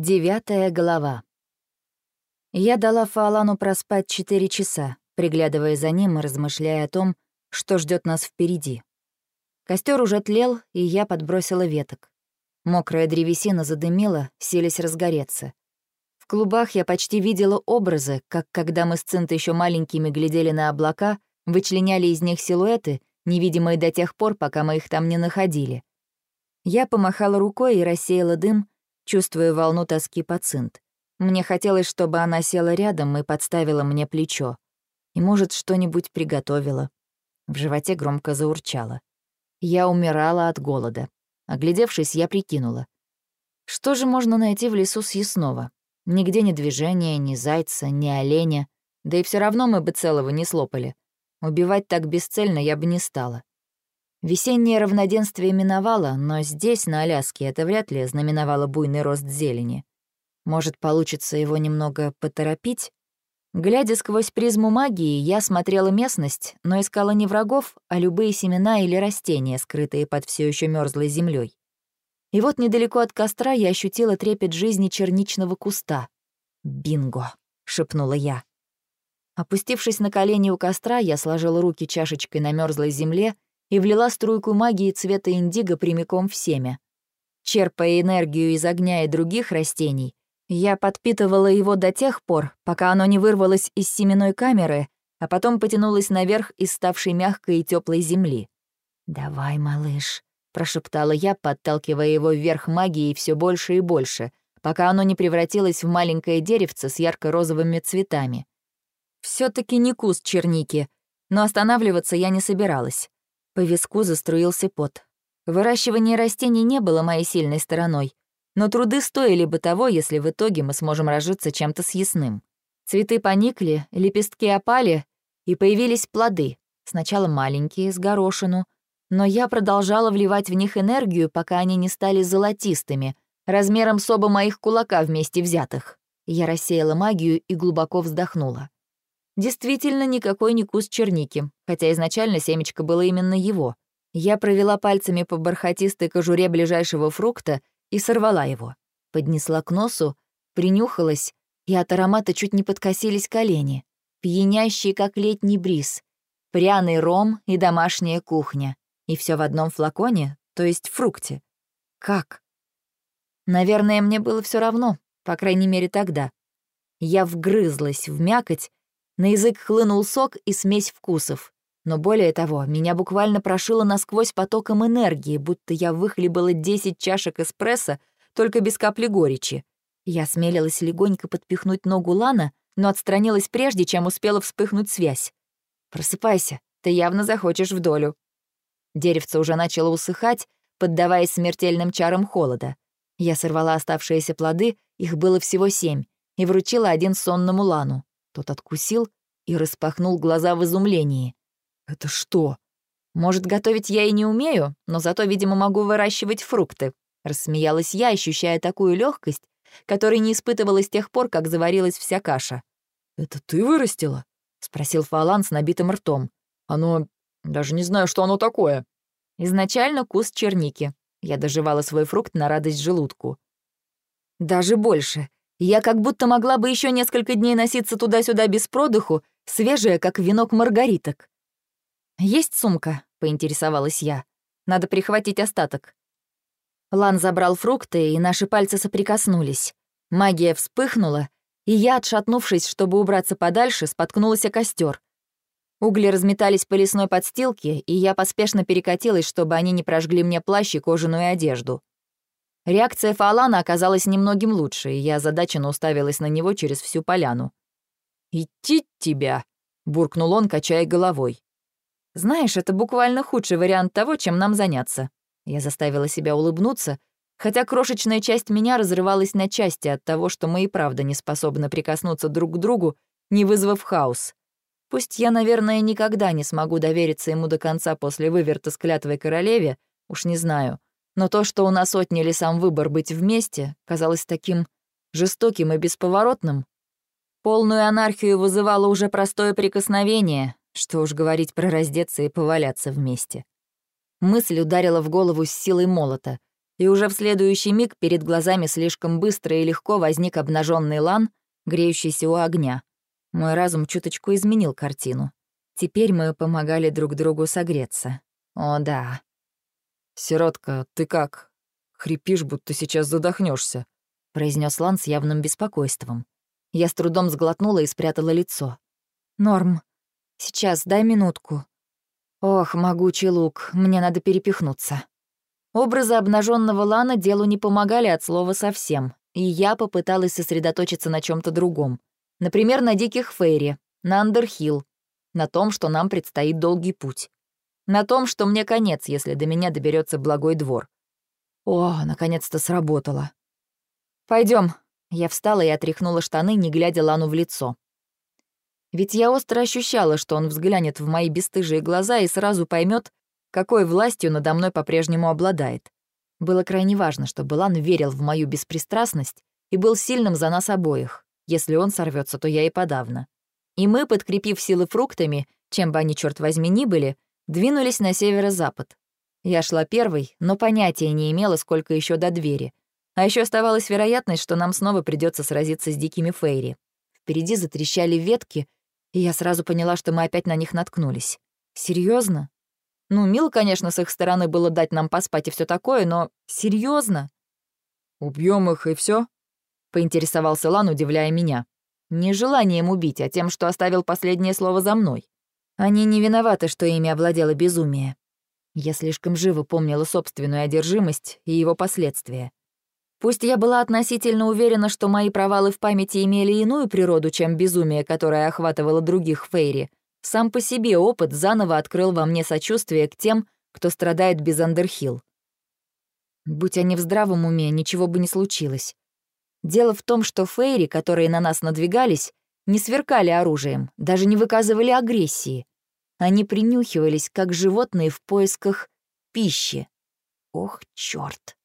Девятая глава. Я дала Фаолану проспать четыре часа, приглядывая за ним и размышляя о том, что ждет нас впереди. Костер уже тлел, и я подбросила веток. Мокрая древесина задымила, селись разгореться. В клубах я почти видела образы, как когда мы с Цинтой еще маленькими глядели на облака, вычленяли из них силуэты, невидимые до тех пор, пока мы их там не находили. Я помахала рукой и рассеяла дым, чувствуя волну тоски по цинт. Мне хотелось, чтобы она села рядом и подставила мне плечо. И, может, что-нибудь приготовила. В животе громко заурчало. Я умирала от голода. Оглядевшись, я прикинула. Что же можно найти в лесу съестного? Нигде ни движения, ни зайца, ни оленя. Да и все равно мы бы целого не слопали. Убивать так бесцельно я бы не стала. Весеннее равноденствие миновало, но здесь, на Аляске, это вряд ли знаменовало буйный рост зелени. Может, получится его немного поторопить? Глядя сквозь призму магии, я смотрела местность, но искала не врагов, а любые семена или растения, скрытые под все еще мерзлой землей. И вот недалеко от костра я ощутила трепет жизни черничного куста. «Бинго!» — шепнула я. Опустившись на колени у костра, я сложила руки чашечкой на мерзлой земле — и влила струйку магии цвета индиго прямиком в семя. Черпая энергию из огня и других растений, я подпитывала его до тех пор, пока оно не вырвалось из семенной камеры, а потом потянулось наверх из ставшей мягкой и теплой земли. «Давай, малыш», — прошептала я, подталкивая его вверх магией все больше и больше, пока оно не превратилось в маленькое деревце с ярко-розовыми цветами. все таки не куст черники, но останавливаться я не собиралась. По виску заструился пот. Выращивание растений не было моей сильной стороной, но труды стоили бы того, если в итоге мы сможем разжиться чем-то съестным. Цветы поникли, лепестки опали, и появились плоды, сначала маленькие, с горошину, но я продолжала вливать в них энергию, пока они не стали золотистыми, размером с оба моих кулака вместе взятых. Я рассеяла магию и глубоко вздохнула. Действительно, никакой не куст черники, хотя изначально семечко было именно его. Я провела пальцами по бархатистой кожуре ближайшего фрукта и сорвала его. Поднесла к носу, принюхалась, и от аромата чуть не подкосились колени. Пьянящий, как летний бриз. Пряный ром и домашняя кухня. И все в одном флаконе, то есть фрукте. Как? Наверное, мне было все равно, по крайней мере, тогда. Я вгрызлась в мякоть, на язык хлынул сок и смесь вкусов. Но более того, меня буквально прошило насквозь потоком энергии, будто я выхлебала 10 чашек эспрессо, только без капли горечи. Я смелилась легонько подпихнуть ногу Лана, но отстранилась прежде, чем успела вспыхнуть связь. «Просыпайся, ты явно захочешь в долю». Деревце уже начало усыхать, поддаваясь смертельным чарам холода. Я сорвала оставшиеся плоды, их было всего семь, и вручила один сонному Лану. Тот откусил и распахнул глаза в изумлении. «Это что?» «Может, готовить я и не умею, но зато, видимо, могу выращивать фрукты», — рассмеялась я, ощущая такую легкость, которой не испытывала с тех пор, как заварилась вся каша. «Это ты вырастила?» — спросил Фалан с набитым ртом. «Оно... даже не знаю, что оно такое». Изначально куст черники. Я доживала свой фрукт на радость желудку. Даже больше. Я как будто могла бы еще несколько дней носиться туда-сюда без продыху, свежая, как венок маргариток. «Есть сумка?» — поинтересовалась я. «Надо прихватить остаток». Лан забрал фрукты, и наши пальцы соприкоснулись. Магия вспыхнула, и я, отшатнувшись, чтобы убраться подальше, споткнулась о костер. Угли разметались по лесной подстилке, и я поспешно перекатилась, чтобы они не прожгли мне плащ и кожаную одежду. Реакция Фалана оказалась немногим лучше, и я озадаченно уставилась на него через всю поляну. «Идти тебя!» — буркнул он, качая головой. «Знаешь, это буквально худший вариант того, чем нам заняться». Я заставила себя улыбнуться, хотя крошечная часть меня разрывалась на части от того, что мы и правда не способны прикоснуться друг к другу, не вызвав хаос. Пусть я, наверное, никогда не смогу довериться ему до конца после выверта с клятвой королеве, уж не знаю — но то, что у нас отняли сам выбор быть вместе, казалось таким жестоким и бесповоротным. Полную анархию вызывало уже простое прикосновение, что уж говорить про раздеться и поваляться вместе. Мысль ударила в голову с силой молота. и уже в следующий миг перед глазами слишком быстро и легко возник обнаженный лан, греющийся у огня. Мой разум чуточку изменил картину. Теперь мы помогали друг другу согреться. О, да. «Сиротка, ты как? Хрипишь, будто сейчас задохнешься, произнес Лан с явным беспокойством. Я с трудом сглотнула и спрятала лицо. «Норм. Сейчас, дай минутку». «Ох, могучий лук, мне надо перепихнуться». Образы обнаженного Лана делу не помогали от слова совсем, и я попыталась сосредоточиться на чем то другом. Например, на диких фейри, на Андерхилл, на том, что нам предстоит долгий путь. На том, что мне конец, если до меня доберется благой двор. О, наконец-то сработало. Пойдем. Я встала и отряхнула штаны, не глядя Лану в лицо. Ведь я остро ощущала, что он взглянет в мои бесстыжие глаза и сразу поймет, какой властью надо мной по-прежнему обладает. Было крайне важно, чтобы Лан верил в мою беспристрастность и был сильным за нас обоих. Если он сорвется, то я и подавно. И мы, подкрепив силы фруктами, чем бы они, черт возьми, ни были, Двинулись на северо-запад. Я шла первой, но понятия не имела, сколько еще до двери. А еще оставалась вероятность, что нам снова придется сразиться с дикими фейри. Впереди затрещали ветки, и я сразу поняла, что мы опять на них наткнулись. Серьезно? Ну, мило, конечно, с их стороны было дать нам поспать и все такое, но серьезно? Убьем их и все? поинтересовался Лан, удивляя меня. Не желанием убить, а тем, что оставил последнее слово за мной. Они не виноваты, что ими овладело безумие. Я слишком живо помнила собственную одержимость и его последствия. Пусть я была относительно уверена, что мои провалы в памяти имели иную природу, чем безумие, которое охватывало других Фейри, сам по себе опыт заново открыл во мне сочувствие к тем, кто страдает без Андерхилл. Будь они в здравом уме, ничего бы не случилось. Дело в том, что Фейри, которые на нас надвигались, не сверкали оружием, даже не выказывали агрессии. Они принюхивались, как животные в поисках пищи. Ох, чёрт.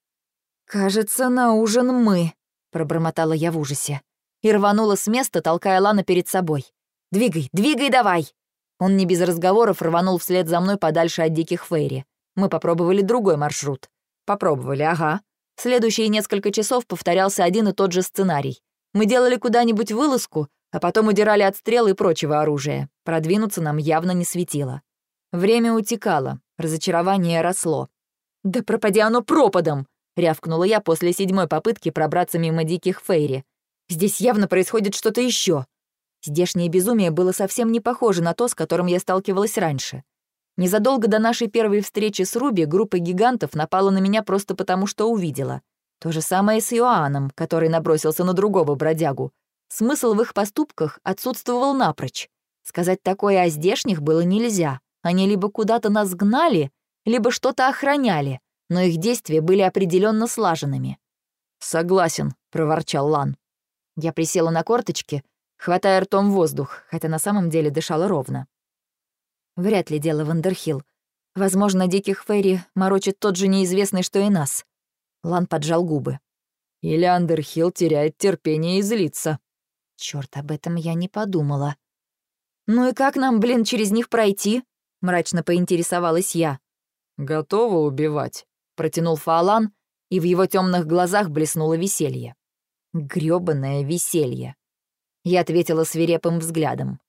«Кажется, на ужин мы», — пробормотала я в ужасе. И рванула с места, толкая Лана перед собой. «Двигай, двигай давай!» Он не без разговоров рванул вслед за мной подальше от диких фейри. Мы попробовали другой маршрут. Попробовали, ага. Следующие несколько часов повторялся один и тот же сценарий. Мы делали куда-нибудь вылазку, а потом удирали от стрел и прочего оружия. Продвинуться нам явно не светило. Время утекало, разочарование росло. «Да пропади оно пропадом!» — рявкнула я после седьмой попытки пробраться мимо диких фейри. «Здесь явно происходит что-то еще. Здешнее безумие было совсем не похоже на то, с которым я сталкивалась раньше. Незадолго до нашей первой встречи с Руби группа гигантов напала на меня просто потому, что увидела. То же самое с Иоанном, который набросился на другого бродягу. Смысл в их поступках отсутствовал напрочь. Сказать такое о здешних было нельзя. Они либо куда-то нас гнали, либо что-то охраняли, но их действия были определенно слаженными. «Согласен», — проворчал Лан. Я присела на корточки, хватая ртом воздух, хотя на самом деле дышала ровно. Вряд ли дело в Андерхилл. Возможно, диких фейри морочит тот же неизвестный, что и нас. Лан поджал губы. Или Андерхилл теряет терпение и злится. Черт, об этом я не подумала. «Ну и как нам, блин, через них пройти?» — мрачно поинтересовалась я. «Готова убивать», — протянул Фаолан, и в его темных глазах блеснуло веселье. Грёбаное веселье. Я ответила свирепым взглядом.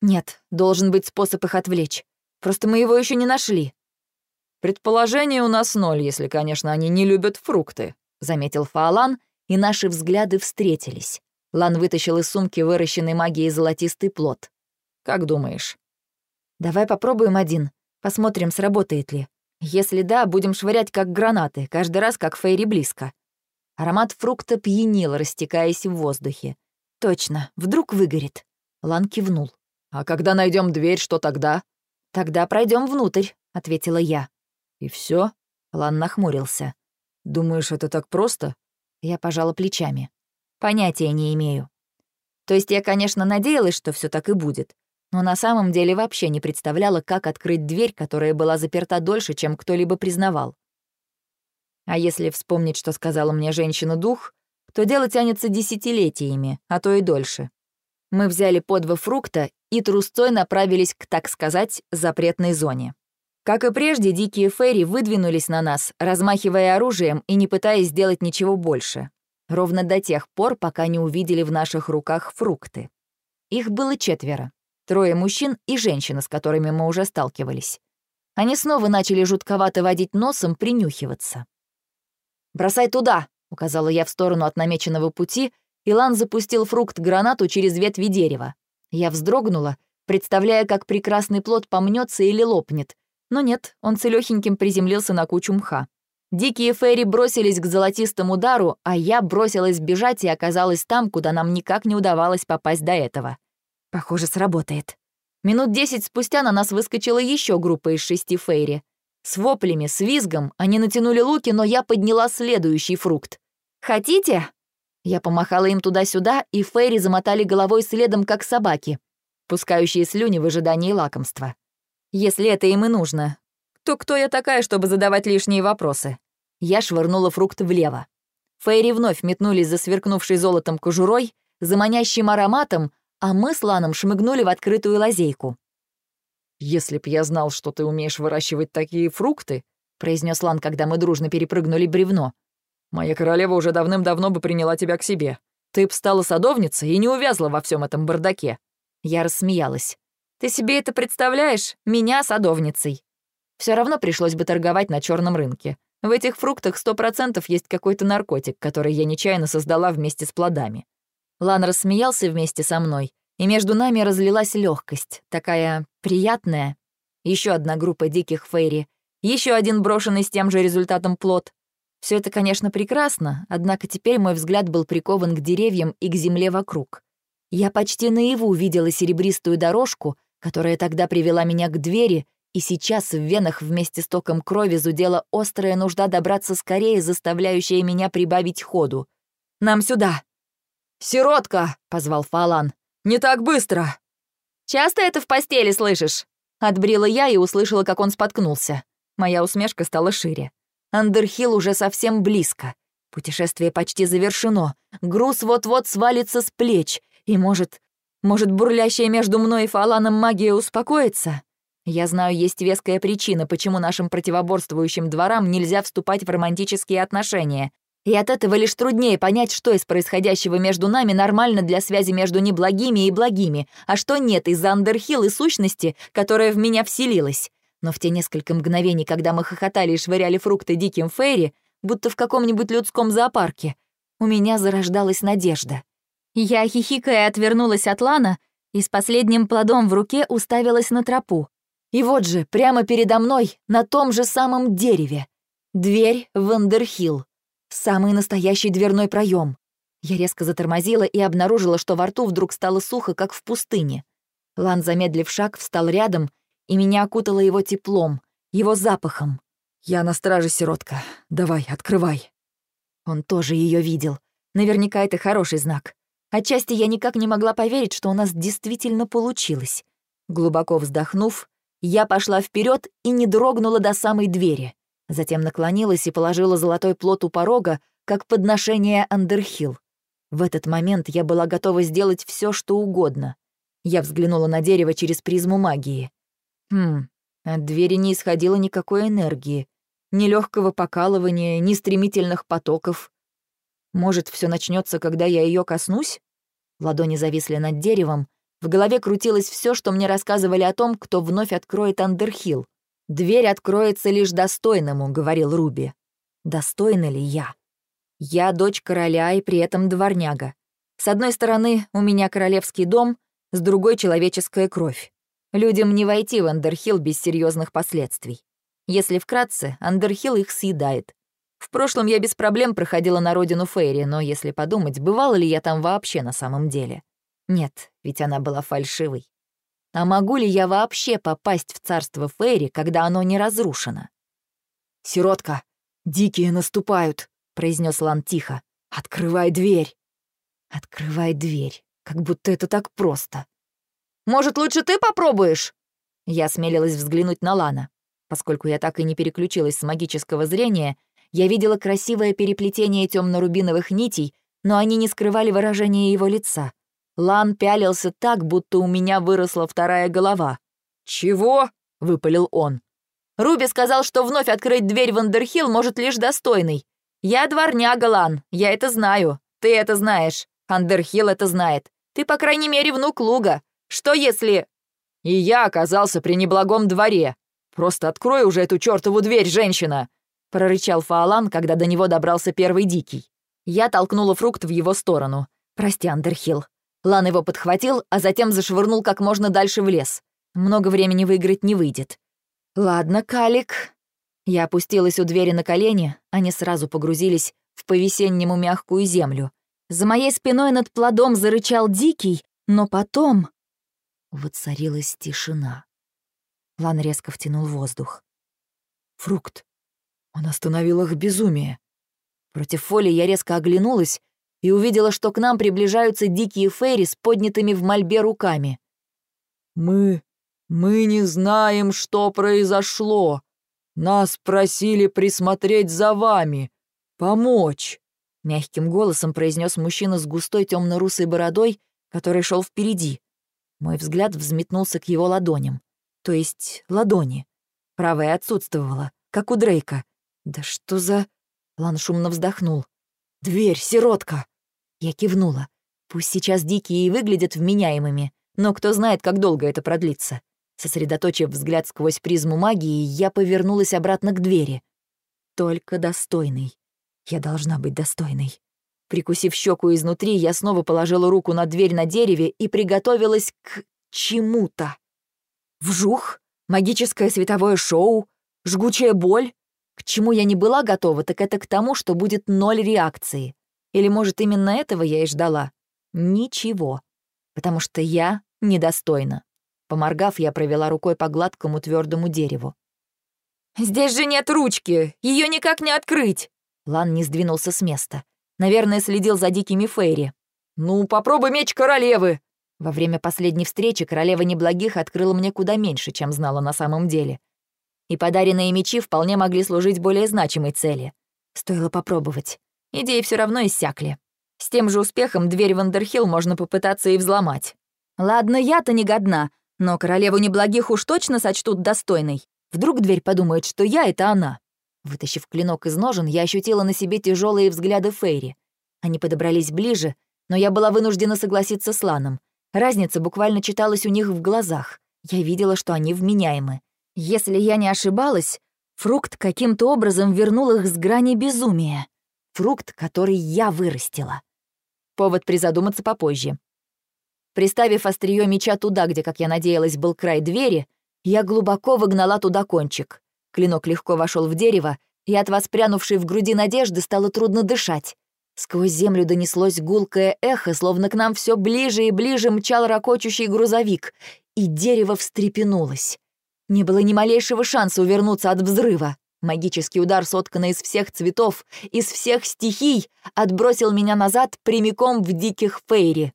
«Нет, должен быть способ их отвлечь. Просто мы его еще не нашли». «Предположение у нас ноль, если, конечно, они не любят фрукты», — заметил Фаолан, и наши взгляды встретились. Лан вытащил из сумки выращенный магией золотистый плод. «Как думаешь?» «Давай попробуем один. Посмотрим, сработает ли. Если да, будем швырять как гранаты, каждый раз как фейри близко». Аромат фрукта пьянил, растекаясь в воздухе. «Точно, вдруг выгорит». Лан кивнул. «А когда найдем дверь, что тогда?» «Тогда пройдем внутрь», — ответила я. «И все? Лан нахмурился. «Думаешь, это так просто?» Я пожала плечами. Понятия не имею. То есть я, конечно, надеялась, что все так и будет, но на самом деле вообще не представляла, как открыть дверь, которая была заперта дольше, чем кто-либо признавал. А если вспомнить, что сказала мне женщина-дух, то дело тянется десятилетиями, а то и дольше. Мы взяли по два фрукта и трусцой направились к, так сказать, запретной зоне. Как и прежде, дикие фейри выдвинулись на нас, размахивая оружием и не пытаясь сделать ничего больше. Ровно до тех пор, пока не увидели в наших руках фрукты. Их было четверо. Трое мужчин и женщина, с которыми мы уже сталкивались. Они снова начали жутковато водить носом, принюхиваться. «Бросай туда!» — указала я в сторону от намеченного пути, и Лан запустил фрукт-гранату через ветви дерева. Я вздрогнула, представляя, как прекрасный плод помнется или лопнет. Но нет, он целёхеньким приземлился на кучу мха. Дикие фейри бросились к золотистому удару, а я бросилась бежать и оказалась там, куда нам никак не удавалось попасть до этого. Похоже, сработает. Минут десять спустя на нас выскочила еще группа из шести фейри. С воплями, с визгом они натянули луки, но я подняла следующий фрукт. «Хотите?» Я помахала им туда-сюда, и фейри замотали головой следом, как собаки, пускающие слюни в ожидании лакомства. Если это им и нужно, то кто я такая, чтобы задавать лишние вопросы? Я швырнула фрукт влево. Фейри вновь метнулись за сверкнувшей золотом кожурой, за манящим ароматом, а мы с Ланом шмыгнули в открытую лазейку. «Если б я знал, что ты умеешь выращивать такие фрукты», произнес Лан, когда мы дружно перепрыгнули бревно, «моя королева уже давным-давно бы приняла тебя к себе. Ты б стала садовницей и не увязла во всем этом бардаке». Я рассмеялась. «Ты себе это представляешь? Меня садовницей?» Все равно пришлось бы торговать на черном рынке. В этих фруктах сто процентов есть какой-то наркотик, который я нечаянно создала вместе с плодами. Лан рассмеялся вместе со мной, и между нами разлилась легкость, такая приятная. Еще одна группа диких фейри, еще один брошенный с тем же результатом плод. Все это, конечно, прекрасно, однако теперь мой взгляд был прикован к деревьям и к земле вокруг. Я почти наяву видела серебристую дорожку, которая тогда привела меня к двери, и сейчас в венах вместе с током крови зудела острая нужда добраться скорее, заставляющая меня прибавить ходу. «Нам сюда!» «Сиротка!» — позвал Фалан. «Не так быстро!» «Часто это в постели слышишь?» Отбрила я и услышала, как он споткнулся. Моя усмешка стала шире. Андерхилл уже совсем близко. Путешествие почти завершено. Груз вот-вот свалится с плеч. И может... Может, бурлящая между мной и Фаланом магия успокоится? Я знаю, есть веская причина, почему нашим противоборствующим дворам нельзя вступать в романтические отношения. И от этого лишь труднее понять, что из происходящего между нами нормально для связи между неблагими и благими, а что нет из-за Андерхилл и сущности, которая в меня вселилась. Но в те несколько мгновений, когда мы хохотали и швыряли фрукты диким фейри, будто в каком-нибудь людском зоопарке, у меня зарождалась надежда. Я, хихикая, отвернулась от Лана и с последним плодом в руке уставилась на тропу. И вот же, прямо передо мной, на том же самом дереве. Дверь в Андерхилл. Самый настоящий дверной проем. Я резко затормозила и обнаружила, что во рту вдруг стало сухо, как в пустыне. Лан, замедлив шаг, встал рядом, и меня окутало его теплом, его запахом. «Я на страже, сиротка. Давай, открывай». Он тоже ее видел. Наверняка это хороший знак. Отчасти я никак не могла поверить, что у нас действительно получилось. Глубоко вздохнув, я пошла вперед и не дрогнула до самой двери. Затем наклонилась и положила золотой плод у порога, как подношение Андерхилл. В этот момент я была готова сделать все, что угодно. Я взглянула на дерево через призму магии. Хм, от двери не исходило никакой энергии. Ни легкого покалывания, ни стремительных потоков. Может, все начнется, когда я ее коснусь? Ладони зависли над деревом, в голове крутилось все, что мне рассказывали о том, кто вновь откроет Андерхилл. «Дверь откроется лишь достойному», — говорил Руби. «Достойна ли я?» Я дочь короля и при этом дворняга. С одной стороны, у меня королевский дом, с другой — человеческая кровь. Людям не войти в Андерхилл без серьезных последствий. Если вкратце, Андерхилл их съедает. В прошлом я без проблем проходила на родину Фейри, но если подумать, бывала ли я там вообще на самом деле? Нет, ведь она была фальшивой. А могу ли я вообще попасть в царство Фейри, когда оно не разрушено? «Сиротка, дикие наступают», — произнес Лан тихо. «Открывай дверь». «Открывай дверь», как будто это так просто. «Может, лучше ты попробуешь?» Я смелилась взглянуть на Лана. Поскольку я так и не переключилась с магического зрения, я видела красивое переплетение темно-рубиновых нитей, но они не скрывали выражения его лица — Лан пялился так, будто у меня выросла вторая голова. «Чего?» — выпалил он. Руби сказал, что вновь открыть дверь в Андерхилл может лишь достойный. Я дворняга, Лан, я это знаю. Ты это знаешь. Андерхилл это знает. Ты, по крайней мере, внук Луга. Что если...» «И я оказался при неблагом дворе. Просто открой уже эту чертову дверь, женщина!» прорычал Фаолан, когда до него добрался первый дикий. Я толкнула фрукт в его сторону. «Прости, Андерхилл». Лан его подхватил, а затем зашвырнул как можно дальше в лес. Много времени выиграть не выйдет. «Ладно, Калик». Я опустилась у двери на колени, они сразу погрузились в по-весеннему мягкую землю. За моей спиной над плодом зарычал дикий, но потом... Воцарилась тишина. Лан резко втянул воздух. «Фрукт. Он остановил их безумие». Против Фоли я резко оглянулась и увидела, что к нам приближаются дикие фейри с поднятыми в мольбе руками. «Мы... мы не знаем, что произошло. Нас просили присмотреть за вами, помочь». Мягким голосом произнес мужчина с густой темно-русой бородой, который шел впереди. Мой взгляд взметнулся к его ладоням. То есть ладони. Правая отсутствовала, как у Дрейка. Да что за... Лан шумно вздохнул. «Дверь, сиротка!» Я кивнула. Пусть сейчас дикие и выглядят вменяемыми, но кто знает, как долго это продлится. Сосредоточив взгляд сквозь призму магии, я повернулась обратно к двери. Только достойный. Я должна быть достойной. Прикусив щеку изнутри, я снова положила руку на дверь на дереве и приготовилась к чему-то. Вжух, магическое световое шоу, жгучая боль. К чему я не была готова, так это к тому, что будет ноль реакции. Или, может, именно этого я и ждала? Ничего. Потому что я недостойна. Поморгав, я провела рукой по гладкому твердому дереву. «Здесь же нет ручки! Ее никак не открыть!» Лан не сдвинулся с места. Наверное, следил за дикими Фейри. «Ну, попробуй меч королевы!» Во время последней встречи королева неблагих открыла мне куда меньше, чем знала на самом деле. И подаренные мечи вполне могли служить более значимой цели. Стоило попробовать. Идеи все равно иссякли. С тем же успехом дверь в Андерхилл можно попытаться и взломать. Ладно, я-то не годна, но королеву неблагих уж точно сочтут достойной. Вдруг дверь подумает, что я — это она. Вытащив клинок из ножен, я ощутила на себе тяжелые взгляды Фейри. Они подобрались ближе, но я была вынуждена согласиться с Ланом. Разница буквально читалась у них в глазах. Я видела, что они вменяемы. Если я не ошибалась, фрукт каким-то образом вернул их с грани безумия. Фрукт, который я вырастила. Повод призадуматься попозже. Приставив острие меча туда, где, как я надеялась, был край двери, я глубоко выгнала туда кончик. Клинок легко вошел в дерево, и от воспрянувшей в груди надежды стало трудно дышать. Сквозь землю донеслось гулкое эхо, словно к нам все ближе и ближе мчал ракочущий грузовик, и дерево встрепенулось. Не было ни малейшего шанса увернуться от взрыва. Магический удар, сотканный из всех цветов, из всех стихий, отбросил меня назад прямиком в диких фейри.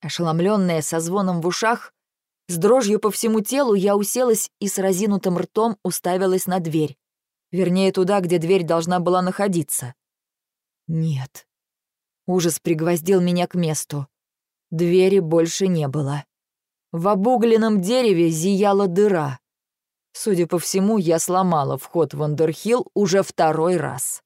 Ошеломленная, со звоном в ушах, с дрожью по всему телу я уселась и с разинутым ртом уставилась на дверь. Вернее, туда, где дверь должна была находиться. Нет. Ужас пригвоздил меня к месту. Двери больше не было. В обугленном дереве зияла дыра. Судя по всему, я сломала вход в Андерхилл уже второй раз.